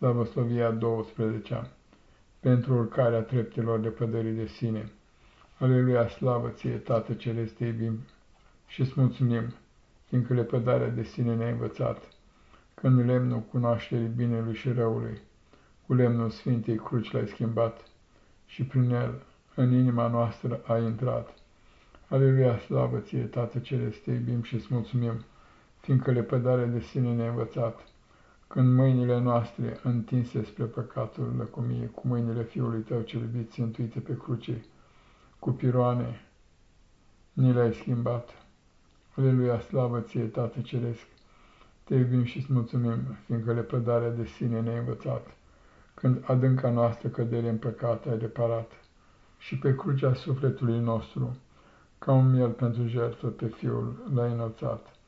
Slavoslovia 12 pentru urcarea treptelor de pădării de sine. Aleluia, slavă ție, Tată Celeste, te iubim și îți mulțumim, fiindcă lepădarea de sine ne-ai învățat, când lemnul cunoașterii binelui și răului, cu lemnul Sfintei Cruci l-ai schimbat și prin el în inima noastră a intrat. Aleluia, slavă ție, Tată Celeste, te iubim și îți mulțumim, fiindcă lepădarea de sine ne-ai învățat, când mâinile noastre, întinse spre păcatul lăcomie, cu mâinile Fiului Tău cel iubit, țintuite pe cruce, cu piroane, ni le-ai schimbat. Aleluia, slavă ție, Tată Ceresc! Te iubim și îți mulțumim, fiindcă lepădarea de sine ne-ai învățat, când adânca noastră cădere în păcat ai reparat, și pe crucea sufletului nostru, ca un miel pentru jertfă pe Fiul l-ai înălțat.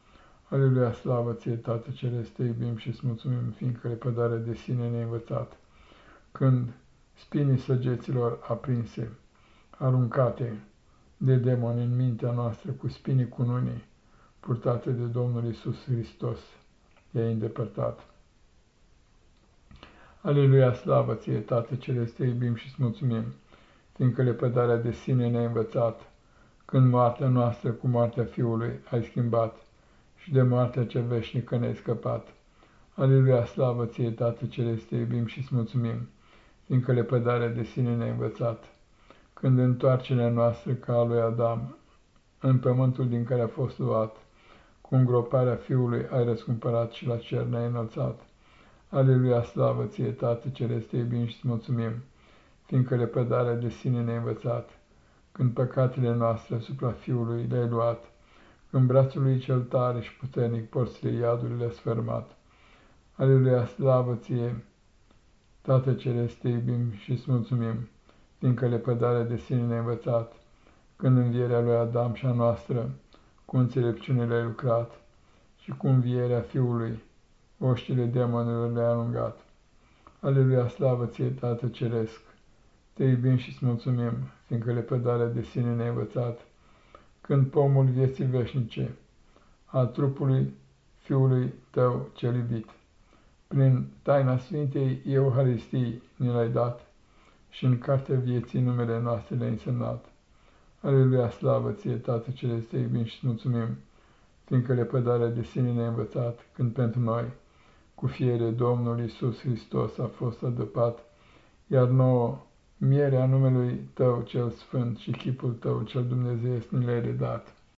Aleluia, slavă ție, Tată Celeste, te iubim și îți mulțumim, fiindcă repădarea de sine ne-ai învățat. Când spinii săgeților aprinse, aruncate de demoni în mintea noastră cu spinii cununii, purtate de Domnul Isus Hristos, i-ai îndepărtat. Aleluia, slavă ție, Tată Celeste, te iubim și îți mulțumim, fiindcă lepădarea de sine ne-ai învățat, când moartea noastră cu moartea Fiului ai schimbat, și de moartea cea veșnică ne-ai scăpat. Aleluia, slavă ție, Tată Celeste, iubim și îți mulțumim, fiindcă lepădarea de sine ne-ai învățat. Când întoarcerea noastră ca a lui Adam, în pământul din care a fost luat, cu îngroparea Fiului ai răscumpărat și la cer ne-ai înălțat. Aleluia, slavă ție, Tată Celeste, iubim și îți mulțumim, fiindcă lepădarea de sine ne-ai învățat. Când păcatele noastre asupra Fiului le-ai luat, în brațul lui cel tare și puternic porțile iadului le-a sfârmat. Aleluia, slavă ție, Tată Ceresc, te iubim și îți mulțumim, fiindcă lepădarea de sine ne-a învățat, când învierea lui Adam și a noastră, cu înțelepciune le-ai lucrat, și cu învierea Fiului, oștile demonilor le-ai alungat. Aleluia, slavă ție, Tată Ceresc, te iubim și îți mulțumim, fiindcă lepădarea de sine ne-a învățat, când pomul vieții veșnice a trupului Fiului Tău cel iubit, prin taina Sfintei Euharistii ne l-ai dat și în cartea vieții numele noastre le-ai însemnat. Aleluia, slavă ție, Tată Celeste, iubim și mulțumim, fiindcă lepădarea de sine ne-a învățat, când pentru noi, cu fiere Domnul Iisus Hristos a fost adăpat, iar nouă mierea numelui Tău cel sfânt și chipul Tău cel Dumnezeu ni le-ai redat.